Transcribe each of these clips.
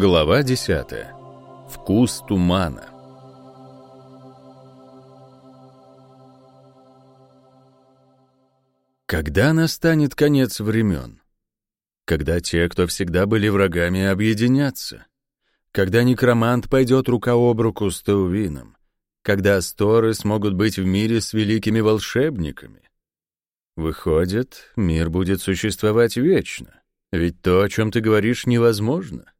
Глава 10. Вкус тумана. Когда настанет конец времен? Когда те, кто всегда были врагами, объединятся? Когда некромант пойдет рука об руку с Теувином? Когда асторы смогут быть в мире с великими волшебниками? Выходит, мир будет существовать вечно. Ведь то, о чем ты говоришь, невозможно.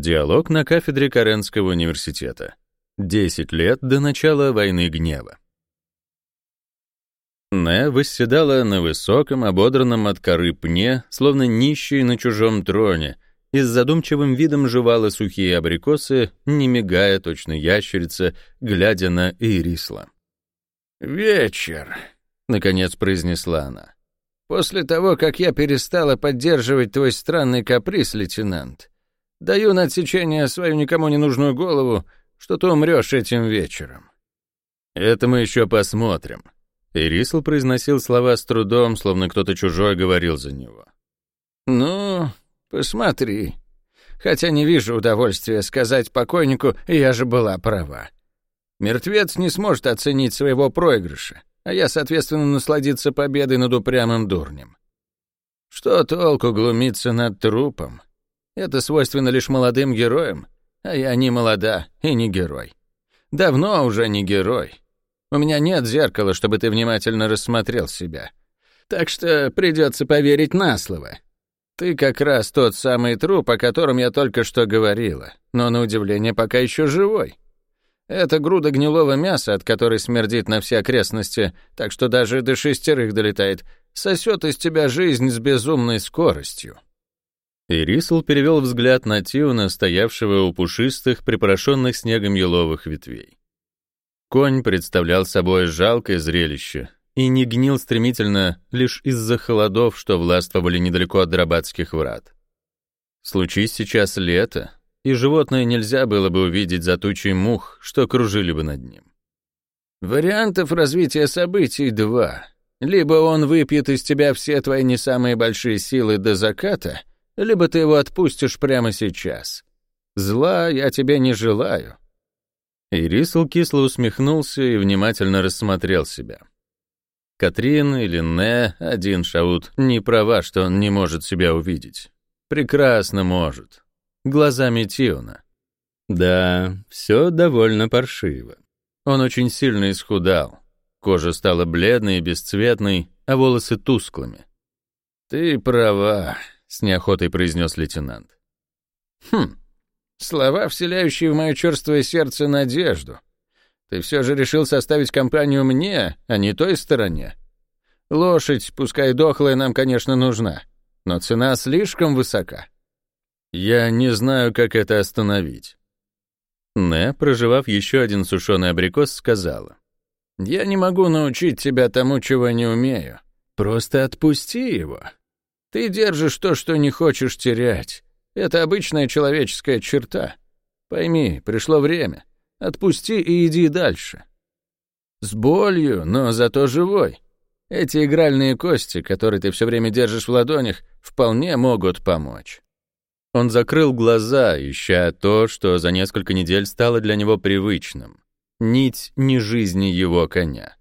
Диалог на кафедре Каренского университета. Десять лет до начала войны гнева. Не восседала на высоком, ободранном от коры пне, словно нищий на чужом троне, и с задумчивым видом жевала сухие абрикосы, не мигая точно ящерица, глядя на Ирисла. «Вечер», — наконец произнесла она. «После того, как я перестала поддерживать твой странный каприз, лейтенант, даю на отсечение свою никому не нужную голову, что ты умрешь этим вечером». «Это мы еще посмотрим», Ирисл произносил слова с трудом, словно кто-то чужой говорил за него. «Ну, посмотри. Хотя не вижу удовольствия сказать покойнику, я же была права. Мертвец не сможет оценить своего проигрыша, а я, соответственно, насладиться победой над упрямым дурнем. Что толку глумиться над трупом? Это свойственно лишь молодым героям, а я не молода и не герой. Давно уже не герой». У меня нет зеркала, чтобы ты внимательно рассмотрел себя. Так что придется поверить на слово. Ты как раз тот самый труп, о котором я только что говорила, но, на удивление, пока еще живой. Это груда гнилого мяса, от которой смердит на все окрестности, так что даже до шестерых долетает, сосет из тебя жизнь с безумной скоростью». Ирисл перевел взгляд на Тиуна, стоявшего у пушистых, припорошенных снегом еловых ветвей. Конь представлял собой жалкое зрелище и не гнил стремительно лишь из-за холодов, что властвовали недалеко от Драбатских врат. Случись сейчас лето, и животное нельзя было бы увидеть за тучей мух, что кружили бы над ним. Вариантов развития событий два. Либо он выпьет из тебя все твои не самые большие силы до заката, либо ты его отпустишь прямо сейчас. Зла я тебе не желаю. Ирисл кисло усмехнулся и внимательно рассмотрел себя. Катрин или Не, один Шаут, не права, что он не может себя увидеть. Прекрасно может. Глазами Тиона. Да, все довольно паршиво. Он очень сильно исхудал. Кожа стала бледной и бесцветной, а волосы тусклыми. «Ты права», — с неохотой произнес лейтенант. «Хм, Слова, вселяющие в мое черствое сердце надежду. Ты все же решил составить компанию мне, а не той стороне. Лошадь, пускай дохлая, нам, конечно, нужна, но цена слишком высока. Я не знаю, как это остановить. Не, проживав еще один сушеный абрикос, сказала. «Я не могу научить тебя тому, чего не умею. Просто отпусти его. Ты держишь то, что не хочешь терять. Это обычная человеческая черта. Пойми, пришло время. Отпусти и иди дальше. С болью, но зато живой. Эти игральные кости, которые ты все время держишь в ладонях, вполне могут помочь. Он закрыл глаза, ища то, что за несколько недель стало для него привычным. Нить не жизни его коня.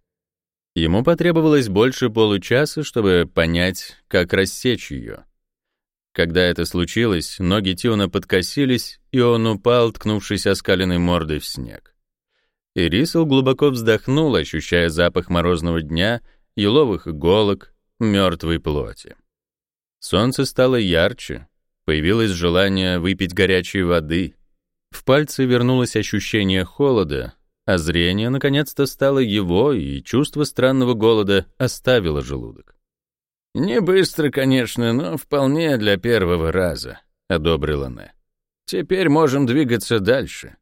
Ему потребовалось больше получаса, чтобы понять, как рассечь ее. Когда это случилось, ноги Тиона подкосились, и он упал, ткнувшись оскаленной мордой в снег. Ирисел глубоко вздохнул, ощущая запах морозного дня, еловых иголок, мертвой плоти. Солнце стало ярче, появилось желание выпить горячей воды. В пальцы вернулось ощущение холода, а зрение наконец-то стало его, и чувство странного голода оставило желудок. «Не быстро, конечно, но вполне для первого раза», — одобрила она. «Теперь можем двигаться дальше».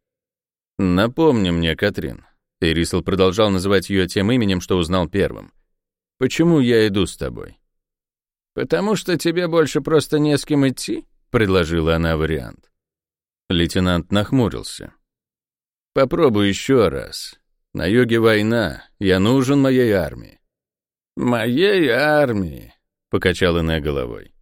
«Напомни мне, Катрин». Ирисл продолжал называть ее тем именем, что узнал первым. «Почему я иду с тобой?» «Потому что тебе больше просто не с кем идти», — предложила она вариант. Лейтенант нахмурился. «Попробуй еще раз. На юге война. Я нужен моей армии». «Моей армии», покачал Ине головой.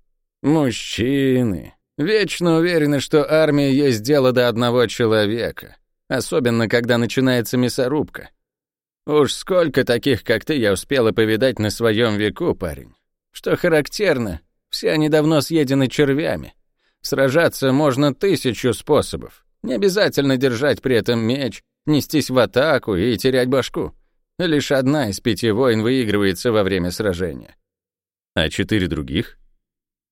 «Мужчины, Вечно уверены, что армия есть дело до одного человека, особенно когда начинается мясорубка. Уж сколько таких, как ты, я успела повидать на своем веку, парень. Что характерно, все они давно съедены червями. Сражаться можно тысячу способов. Не обязательно держать при этом меч, нестись в атаку и терять башку. Лишь одна из пяти войн выигрывается во время сражения. А четыре других?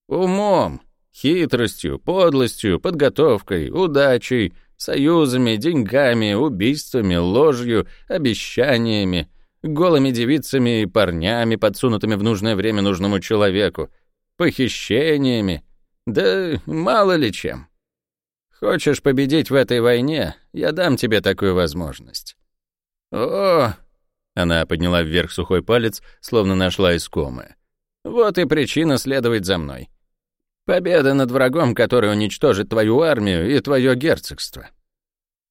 Умом, хитростью, подлостью, подготовкой, удачей, союзами, деньгами, убийствами, ложью, обещаниями, голыми девицами и парнями, подсунутыми в нужное время нужному человеку, похищениями, да мало ли чем. Хочешь победить в этой войне, я дам тебе такую возможность. О, она подняла вверх сухой палец, словно нашла искомое. Вот и причина следовать за мной. Победа над врагом, который уничтожит твою армию и твое герцогство.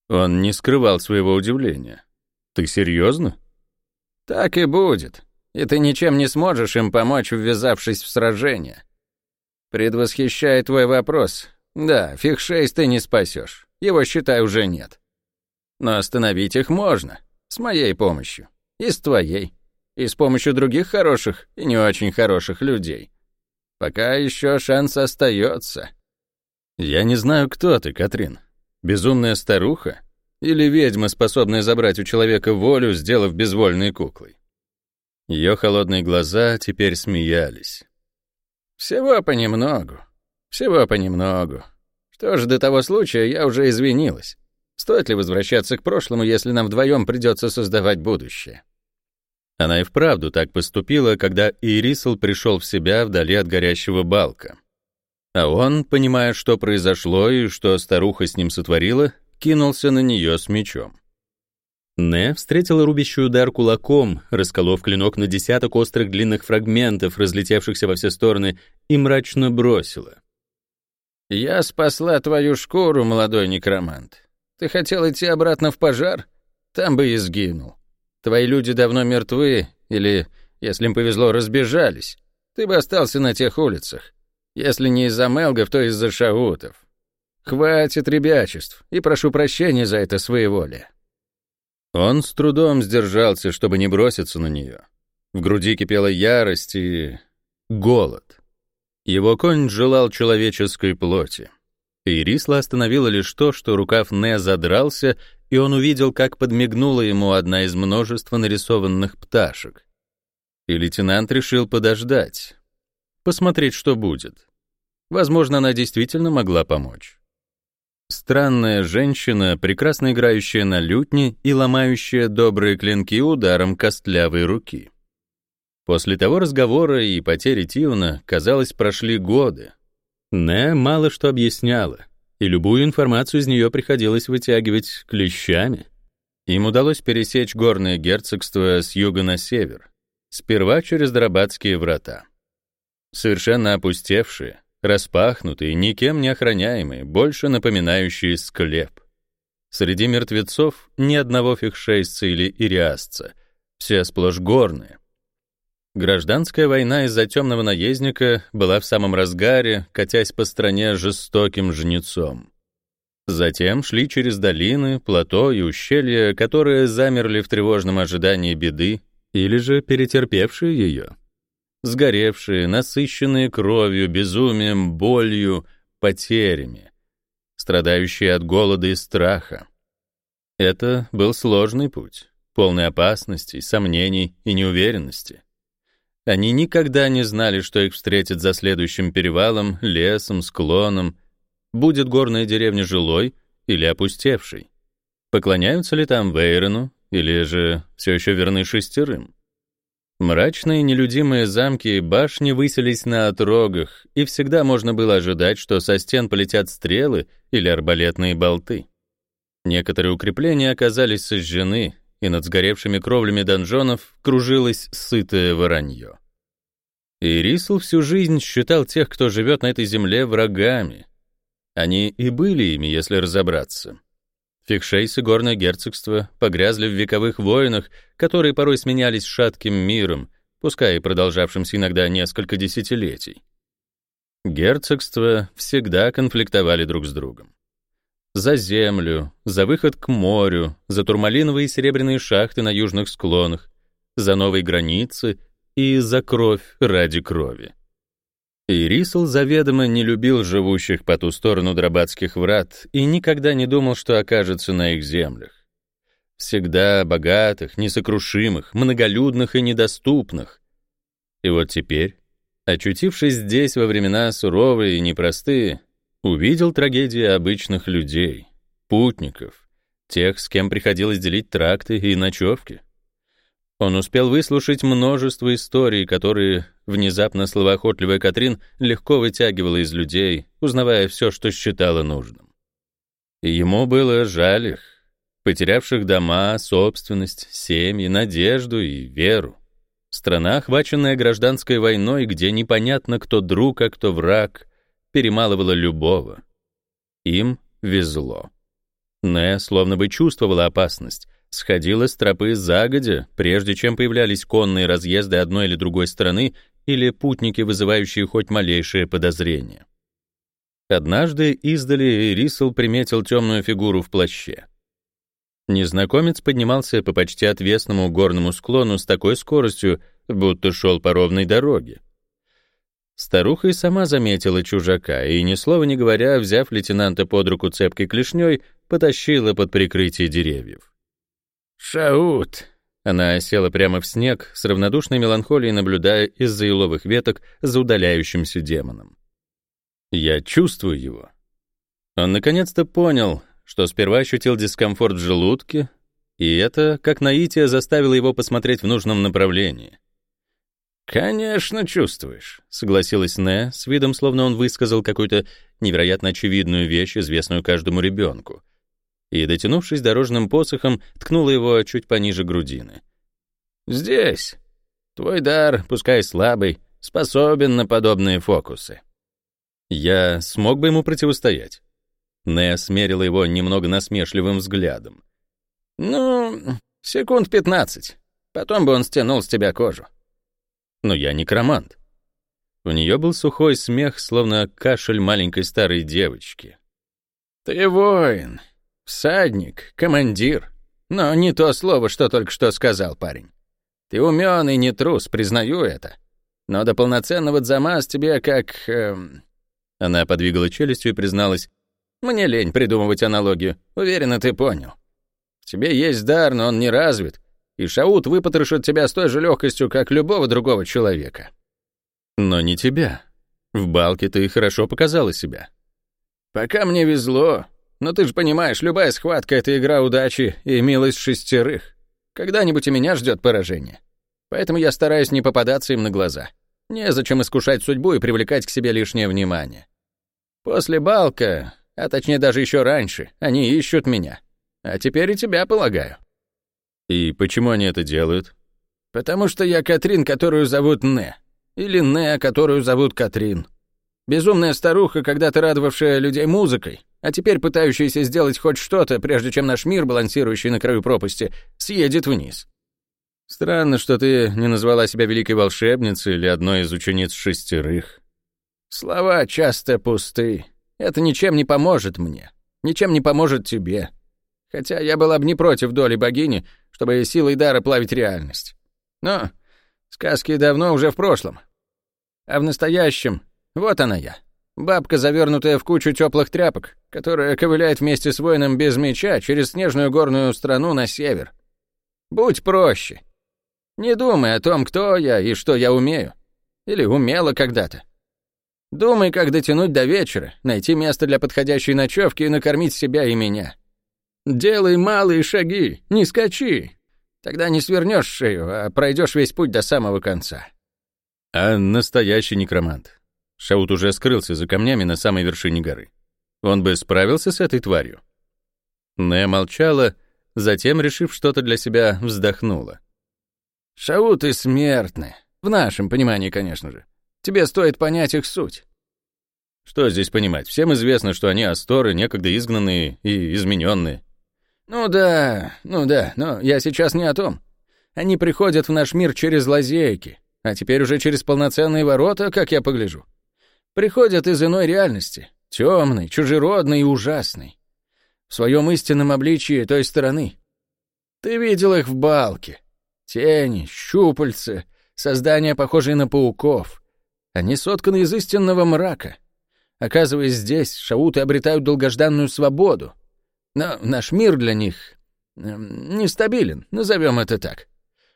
Он не скрывал своего удивления. Ты серьезно? Так и будет. И ты ничем не сможешь им помочь, ввязавшись в сражение. Предвосхищает твой вопрос. Да, фикшейс ты не спасешь. Его, считай, уже нет. Но остановить их можно. С моей помощью. И с твоей. И с помощью других хороших и не очень хороших людей. Пока еще шанс остается. Я не знаю, кто ты, Катрин. Безумная старуха? Или ведьма, способная забрать у человека волю, сделав безвольной куклой? Ее холодные глаза теперь смеялись. Всего понемногу. Всего понемногу. Что ж, до того случая я уже извинилась. Стоит ли возвращаться к прошлому, если нам вдвоем придется создавать будущее? Она и вправду так поступила, когда Ирисл пришел в себя вдали от горящего балка. А он, понимая, что произошло и что старуха с ним сотворила, кинулся на нее с мечом. Не встретила рубящий удар кулаком, расколов клинок на десяток острых длинных фрагментов, разлетевшихся во все стороны, и мрачно бросила. «Я спасла твою шкуру, молодой некромант. Ты хотел идти обратно в пожар? Там бы и сгинул. Твои люди давно мертвы, или, если им повезло, разбежались. Ты бы остался на тех улицах. Если не из-за Мелгов, то из-за шаутов. Хватит ребячеств, и прошу прощения за это своеволие». Он с трудом сдержался, чтобы не броситься на нее. В груди кипела ярость и... голод. Его конь желал человеческой плоти. И Рисла остановила лишь то, что рукав Не задрался, и он увидел, как подмигнула ему одна из множества нарисованных пташек. И лейтенант решил подождать, посмотреть, что будет. Возможно, она действительно могла помочь. Странная женщина, прекрасно играющая на лютне и ломающая добрые клинки ударом костлявой руки. После того разговора и потери Тиуна, казалось, прошли годы. Не мало что объясняла, и любую информацию из нее приходилось вытягивать клещами. Им удалось пересечь горное герцогство с юга на север, сперва через Драбатские врата. Совершенно опустевшие, распахнутые, никем не охраняемые, больше напоминающие склеп. Среди мертвецов ни одного фихшейсца или ириасца, все сплошь горные. Гражданская война из-за темного наездника была в самом разгаре, катясь по стране жестоким жнецом. Затем шли через долины, плато и ущелья, которые замерли в тревожном ожидании беды или же перетерпевшие ее сгоревшие, насыщенные кровью, безумием, болью, потерями, страдающие от голода и страха. Это был сложный путь, полный опасностей, сомнений и неуверенности. Они никогда не знали, что их встретит за следующим перевалом, лесом, склоном. Будет горная деревня жилой или опустевшей. Поклоняются ли там Вейрону, или же все еще верны шестерым? Мрачные нелюдимые замки и башни высились на отрогах, и всегда можно было ожидать, что со стен полетят стрелы или арбалетные болты. Некоторые укрепления оказались сожжены, и над сгоревшими кровлями донжонов кружилось сытое воронье. И Рисл всю жизнь считал тех, кто живет на этой земле, врагами. Они и были ими, если разобраться. Фикшейс и горное герцогство погрязли в вековых войнах, которые порой сменялись шатким миром, пускай и продолжавшимся иногда несколько десятилетий. Герцогства всегда конфликтовали друг с другом. За землю, за выход к морю, за турмалиновые и серебряные шахты на южных склонах, за новые границы и за кровь ради крови. И Рисл заведомо не любил живущих по ту сторону Драбатских врат и никогда не думал, что окажется на их землях. Всегда богатых, несокрушимых, многолюдных и недоступных. И вот теперь, очутившись здесь во времена суровые и непростые, увидел трагедии обычных людей, путников, тех, с кем приходилось делить тракты и ночевки. Он успел выслушать множество историй, которые внезапно словоохотливая Катрин легко вытягивала из людей, узнавая все, что считала нужным. Ему было жаль их, потерявших дома, собственность, семьи, надежду и веру. Страна, охваченная гражданской войной, где непонятно, кто друг, а кто враг, перемалывала любого. Им везло. Не словно бы чувствовала опасность, сходила с тропы загодя, прежде чем появлялись конные разъезды одной или другой стороны или путники, вызывающие хоть малейшее подозрение. Однажды издали Рисел приметил темную фигуру в плаще. Незнакомец поднимался по почти отвесному горному склону с такой скоростью, будто шел по ровной дороге. Старуха и сама заметила чужака и, ни слова не говоря, взяв лейтенанта под руку цепкой клешней, потащила под прикрытие деревьев. «Шаут!» Она села прямо в снег, с равнодушной меланхолией наблюдая из-за еловых веток за удаляющимся демоном. Я чувствую его. Он наконец-то понял, что сперва ощутил дискомфорт в желудке, и это, как наитие, заставило его посмотреть в нужном направлении. «Конечно, чувствуешь», — согласилась Не, с видом, словно он высказал какую-то невероятно очевидную вещь, известную каждому ребенку — и, дотянувшись дорожным посохом, ткнула его чуть пониже грудины. «Здесь. Твой дар, пускай слабый, способен на подобные фокусы». Я смог бы ему противостоять. Нея смерила его немного насмешливым взглядом. «Ну, секунд пятнадцать. Потом бы он стянул с тебя кожу». «Но я некромант». У нее был сухой смех, словно кашель маленькой старой девочки. «Ты воин, Всадник, командир. Но не то слово, что только что сказал парень. Ты умен и не трус, признаю это. Но до полноценного дзамас тебе как... Эм... Она подвигала челюстью и призналась. Мне лень придумывать аналогию. Уверена, ты понял. В тебе есть дар, но он не развит. И Шаут выпотрошит тебя с той же легкостью, как любого другого человека. Но не тебя. В балке ты хорошо показала себя. Пока мне везло, но ты же понимаешь, любая схватка — это игра удачи и милость шестерых. Когда-нибудь и меня ждет поражение. Поэтому я стараюсь не попадаться им на глаза. Незачем искушать судьбу и привлекать к себе лишнее внимание. После Балка, а точнее даже еще раньше, они ищут меня. А теперь и тебя, полагаю. И почему они это делают? Потому что я Катрин, которую зовут Не. Или Не, которую зовут Катрин. Безумная старуха, когда-то радовавшая людей музыкой, а теперь пытающаяся сделать хоть что-то, прежде чем наш мир, балансирующий на краю пропасти, съедет вниз. Странно, что ты не назвала себя великой волшебницей или одной из учениц шестерых. Слова часто пусты. Это ничем не поможет мне. Ничем не поможет тебе. Хотя я была бы не против доли богини, чтобы силой дара плавить реальность. Но сказки давно уже в прошлом. А в настоящем вот она я. Бабка, завернутая в кучу теплых тряпок, которая ковыляет вместе с воином без меча через снежную горную страну на север. Будь проще. Не думай о том, кто я и что я умею. Или умела когда-то. Думай, как дотянуть до вечера, найти место для подходящей ночевки и накормить себя и меня. Делай малые шаги, не скачи. Тогда не свернешь шею, а пройдешь весь путь до самого конца. А настоящий некромант? Шаут уже скрылся за камнями на самой вершине горы. Он бы справился с этой тварью. Не молчала, затем, решив что-то для себя, вздохнула. «Шауты смертны. В нашем понимании, конечно же. Тебе стоит понять их суть». Что здесь понимать? Всем известно, что они асторы, некогда изгнанные и измененные. Ну да, ну да, но я сейчас не о том. Они приходят в наш мир через лазейки, а теперь уже через полноценные ворота, как я погляжу. Приходят из иной реальности, темной, чужеродной и ужасной. В своем истинном обличии той стороны. Ты видел их в балке. Тени, щупальца, создания, похожие на пауков. Они сотканы из истинного мрака. Оказываясь здесь, шауты обретают долгожданную свободу. Но наш мир для них э, нестабилен, назовем это так.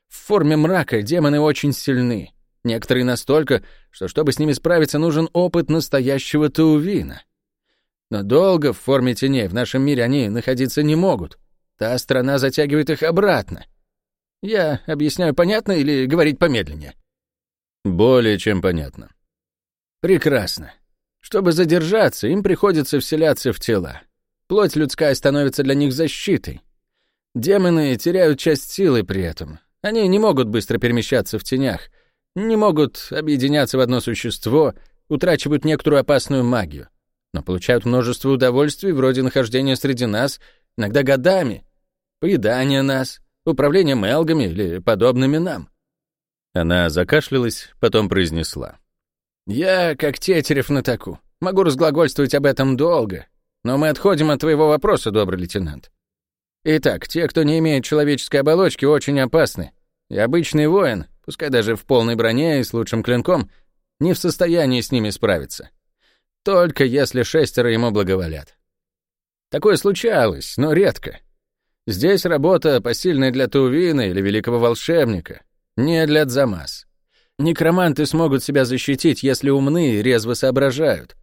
В форме мрака демоны очень сильны. Некоторые настолько, что чтобы с ними справиться, нужен опыт настоящего Таувина. Но долго в форме теней в нашем мире они находиться не могут. Та страна затягивает их обратно. Я объясняю понятно или говорить помедленнее? Более чем понятно. Прекрасно. Чтобы задержаться, им приходится вселяться в тела. Плоть людская становится для них защитой. Демоны теряют часть силы при этом. Они не могут быстро перемещаться в тенях, не могут объединяться в одно существо, утрачивают некоторую опасную магию, но получают множество удовольствий вроде нахождения среди нас, иногда годами, поедания нас, управления мелгами или подобными нам. Она закашлялась, потом произнесла. «Я, как Тетерев на таку, могу разглагольствовать об этом долго, но мы отходим от твоего вопроса, добрый лейтенант. Итак, те, кто не имеет человеческой оболочки, очень опасны. И обычный воин, пускай даже в полной броне и с лучшим клинком, не в состоянии с ними справиться. Только если шестеро ему благоволят. Такое случалось, но редко. Здесь работа посильная для Тувина или великого волшебника, не для Дзамас. Некроманты смогут себя защитить, если умны и резво соображают.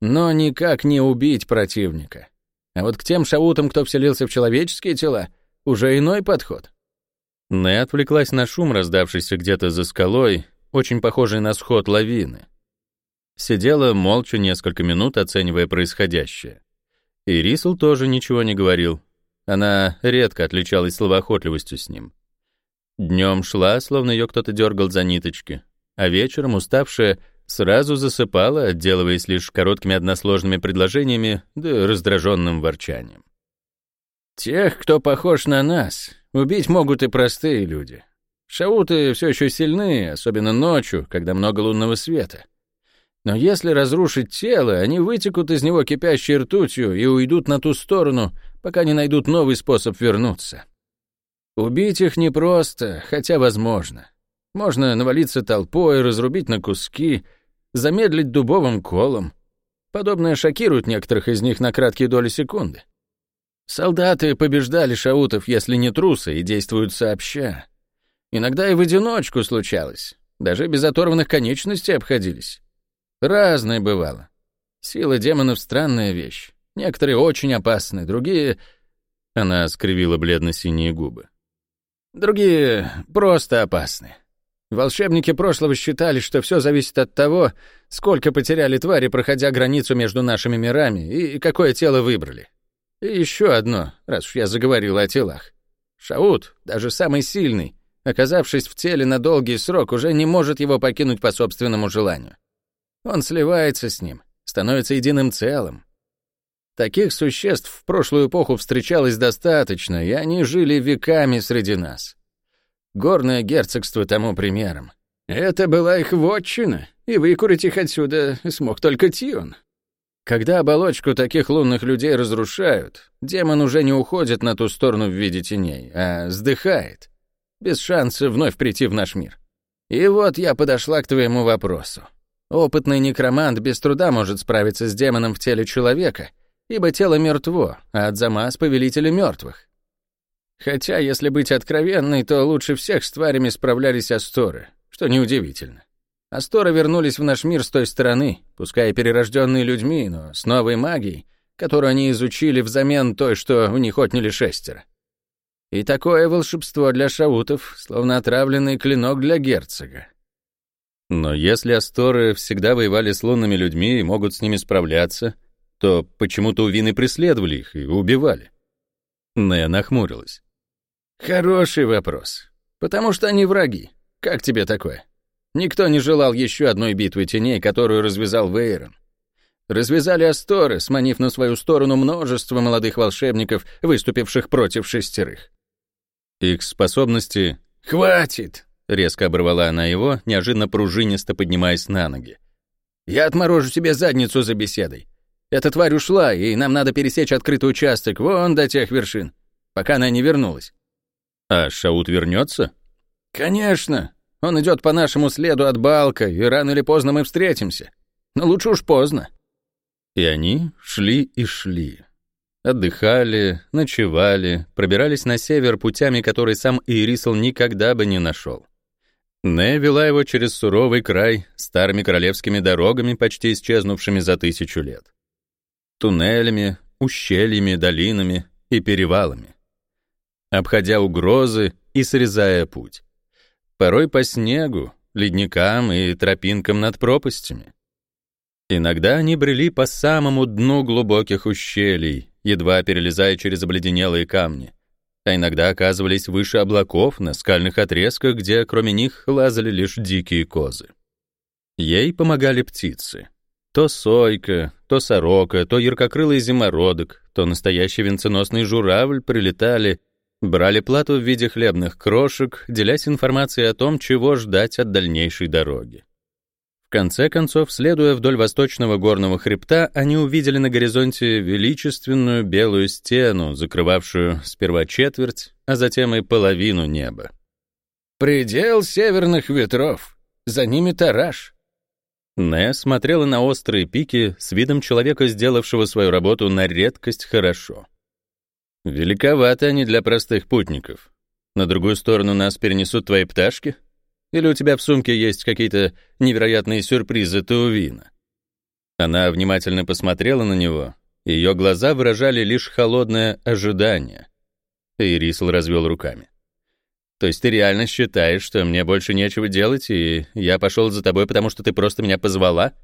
Но никак не убить противника. А вот к тем шаутам, кто вселился в человеческие тела, уже иной подход. Нэ отвлеклась на шум, раздавшийся где-то за скалой, очень похожий на сход лавины. Сидела молча несколько минут, оценивая происходящее. И Рисл тоже ничего не говорил. Она редко отличалась словоохотливостью с ним. Днем шла, словно ее кто-то дергал за ниточки, а вечером, уставшая, сразу засыпала, отделываясь лишь короткими односложными предложениями да раздраженным ворчанием. «Тех, кто похож на нас, убить могут и простые люди. Шауты все еще сильны, особенно ночью, когда много лунного света. Но если разрушить тело, они вытекут из него кипящей ртутью и уйдут на ту сторону, пока не найдут новый способ вернуться. Убить их непросто, хотя возможно. Можно навалиться толпой, разрубить на куски, замедлить дубовым колом. Подобное шокирует некоторых из них на краткие доли секунды. Солдаты побеждали шаутов, если не трусы, и действуют сообща. Иногда и в одиночку случалось. Даже без оторванных конечностей обходились. Разное бывало. Сила демонов — странная вещь. Некоторые очень опасны, другие... Она скривила бледно-синие губы. Другие просто опасны. Волшебники прошлого считали, что все зависит от того, сколько потеряли твари, проходя границу между нашими мирами, и какое тело выбрали. И еще одно, раз уж я заговорил о телах. Шаут, даже самый сильный, оказавшись в теле на долгий срок, уже не может его покинуть по собственному желанию. Он сливается с ним, становится единым целым. Таких существ в прошлую эпоху встречалось достаточно, и они жили веками среди нас. Горное герцогство тому примером. Это была их вотчина, и выкурить их отсюда смог только Тион. Когда оболочку таких лунных людей разрушают, демон уже не уходит на ту сторону в виде теней, а сдыхает, без шанса вновь прийти в наш мир. И вот я подошла к твоему вопросу. Опытный некромант без труда может справиться с демоном в теле человека, ибо тело мертво, а Адзамас — повелитель мертвых. Хотя, если быть откровенной, то лучше всех с тварями справлялись Асторы, что неудивительно. Асторы вернулись в наш мир с той стороны, пускай перерожденные людьми, но с новой магией, которую они изучили взамен той, что у них отняли шестеро. И такое волшебство для шаутов, словно отравленный клинок для герцога. Но если Асторы всегда воевали с лунными людьми и могут с ними справляться, то почему-то увины преследовали их и убивали. Нэ нахмурилась. Хороший вопрос. Потому что они враги. Как тебе такое? Никто не желал еще одной битвы теней, которую развязал Вейрон. Развязали Асторы, сманив на свою сторону множество молодых волшебников, выступивших против шестерых. Их способности... «Хватит!» — резко оборвала она его, неожиданно пружинисто поднимаясь на ноги. Я отморожу себе задницу за беседой. Эта тварь ушла, и нам надо пересечь открытый участок вон до тех вершин, пока она не вернулась». «А Шаут вернется? «Конечно. Он идет по нашему следу от Балка, и рано или поздно мы встретимся. Но лучше уж поздно». И они шли и шли. Отдыхали, ночевали, пробирались на север путями, которые сам Ирисл никогда бы не нашел. Не вела его через суровый край, старыми королевскими дорогами, почти исчезнувшими за тысячу лет. Туннелями, ущельями, долинами и перевалами. Обходя угрозы и срезая путь. Порой по снегу, ледникам и тропинкам над пропастями. Иногда они брели по самому дну глубоких ущелий, едва перелезая через обледенелые камни, а иногда оказывались выше облаков на скальных отрезках, где кроме них лазали лишь дикие козы. Ей помогали птицы. То сойка, то сорока, то яркокрылый зимородок, то настоящий венценосный журавль прилетали, брали плату в виде хлебных крошек, делясь информацией о том, чего ждать от дальнейшей дороги. В конце концов, следуя вдоль восточного горного хребта, они увидели на горизонте величественную белую стену, закрывавшую сперва четверть, а затем и половину неба. «Предел северных ветров. За ними тараж». Не смотрела на острые пики с видом человека, сделавшего свою работу на редкость хорошо. «Великоваты они для простых путников. На другую сторону нас перенесут твои пташки?» Или у тебя в сумке есть какие-то невероятные сюрпризы Теувина?» Она внимательно посмотрела на него, ее глаза выражали лишь холодное ожидание. Ирисл развел руками. «То есть ты реально считаешь, что мне больше нечего делать, и я пошел за тобой, потому что ты просто меня позвала?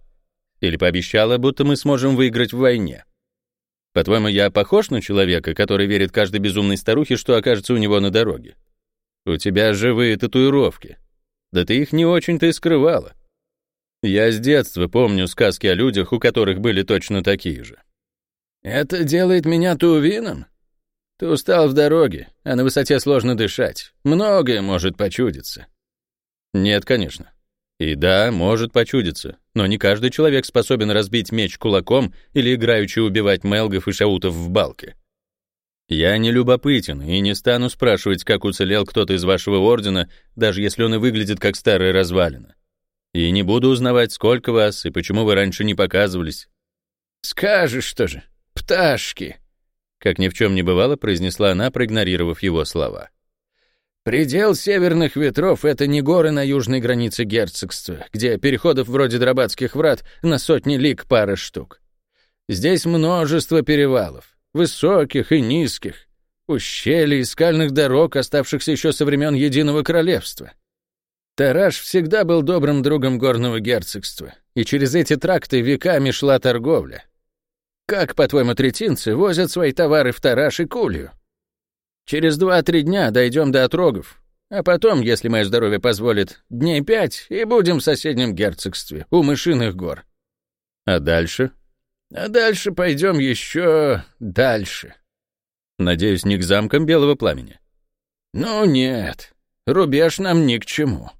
Или пообещала, будто мы сможем выиграть в войне? По-твоему, я похож на человека, который верит каждой безумной старухе, что окажется у него на дороге? У тебя живые татуировки, да ты их не очень-то и скрывала. Я с детства помню сказки о людях, у которых были точно такие же. Это делает меня тувином? Ты устал в дороге, а на высоте сложно дышать. Многое может почудиться. Нет, конечно. И да, может почудиться, но не каждый человек способен разбить меч кулаком или играючи убивать мелгов и шаутов в балке. Я не любопытен и не стану спрашивать, как уцелел кто-то из вашего ордена, даже если он и выглядит как старая развалина. И не буду узнавать, сколько вас и почему вы раньше не показывались. Скажешь что же, пташки, как ни в чем не бывало, произнесла она, проигнорировав его слова. Предел северных ветров — это не горы на южной границе герцогства, где переходов вроде Драбатских врат на сотни лиг пара штук. Здесь множество перевалов высоких и низких, ущелий и скальных дорог, оставшихся еще со времен Единого Королевства. Тараш всегда был добрым другом горного герцогства, и через эти тракты веками шла торговля. Как, по-твоему, третинцы возят свои товары в Тараш и Кулью? Через два-три дня дойдем до отрогов, а потом, если мое здоровье позволит, дней пять, и будем в соседнем герцогстве, у Мышиных гор. А дальше? А дальше пойдем еще дальше. Надеюсь, не к замкам Белого Пламени? Ну нет, рубеж нам ни к чему.